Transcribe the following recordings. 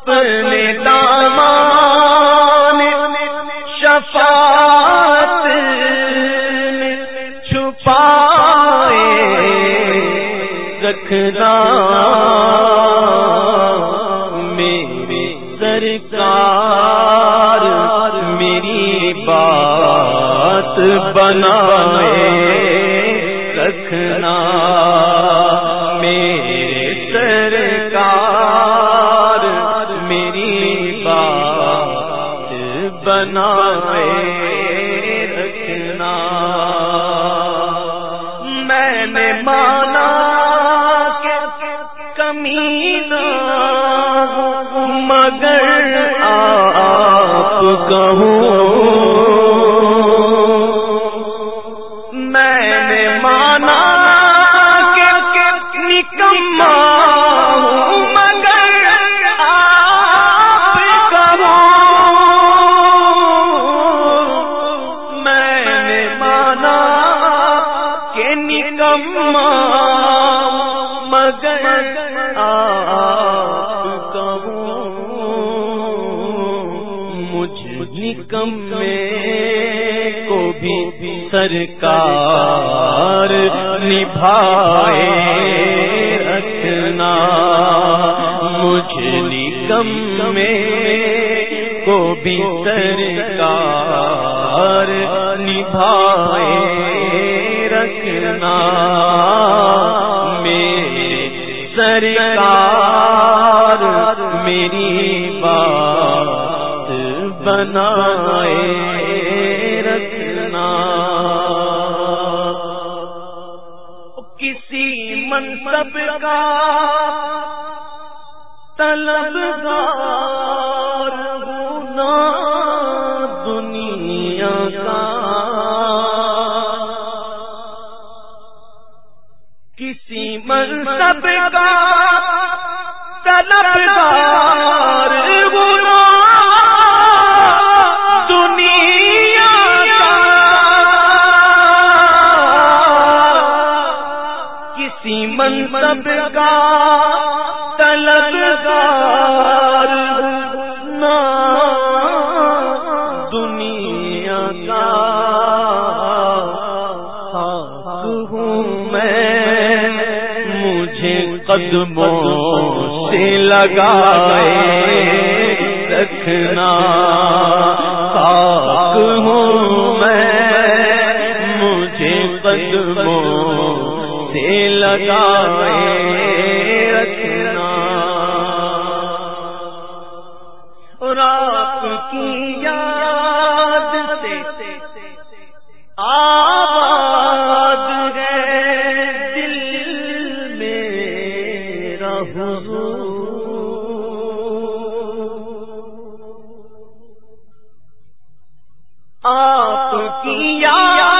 اپنے دامان شفاعت چھپائے رکھنا میرے سرکار میری بات بنائے رکھنا مانا نکما مگر میں نے مانا کہ نکما مگر سرکار نبھائے رکھنا۔ مجھ نکم میں کو بھی سرکار نبھائے رکھنا۔ میرے سرکار میری بات بنائے منصب کا طلب گار ہونا دنیا کا کسی منصب کا منصب کا دنیا کا ہوں میں، مجھے قدموں سے لگائے رکھنا۔ ہوں میں، مجھے قدموں سے لگائے رکھنا۔ اور آپ کی یاد سے آباد ہے دل میں رہو آپ کی یاد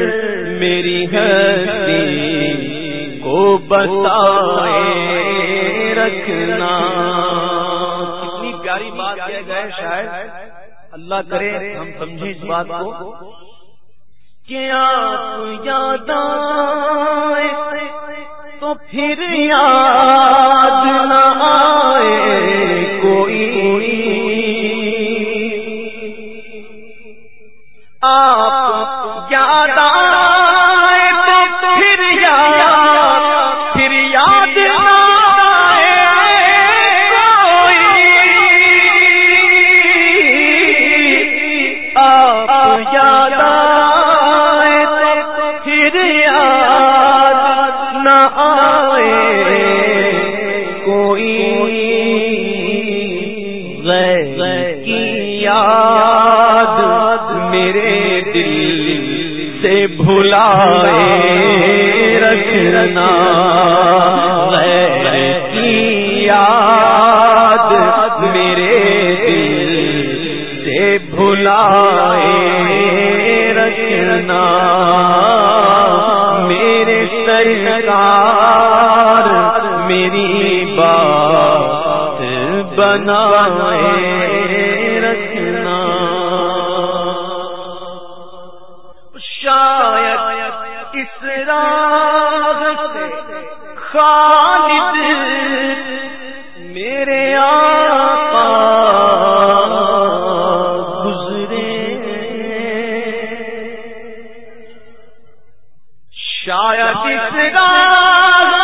بتائے رکھنا۔ کتنی پیاری بات کہہ گئے شاید اللہ کرے ہم سمجھیں اس بات کو۔ کیا یاد تو پھر یاد نہ آئے کوئی۔ آپ غیر کی یاد میرے دل سے بھلائے رکھنا۔ غیر کی یاد میرے دل سے بھلائے رکھنا۔ میرے سرکار، میری بات بنائے رکھنا۔ شاید اس راز سے خالد میرے آقا گزرے۔ شاید اس راز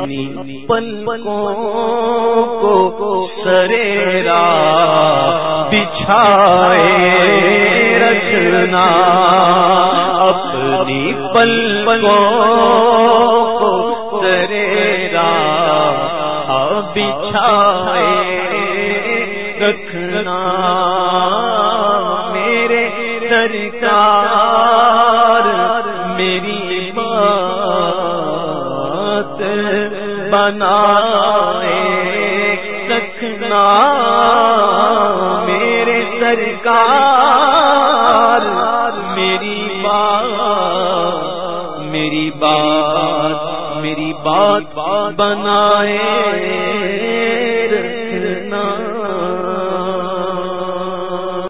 اپنی پلکوں کو سریرا بچھائے رچنا اپنی پلکوں بنا سکھنا میرے سرکار میری بات میری بات میری بات بنائے۔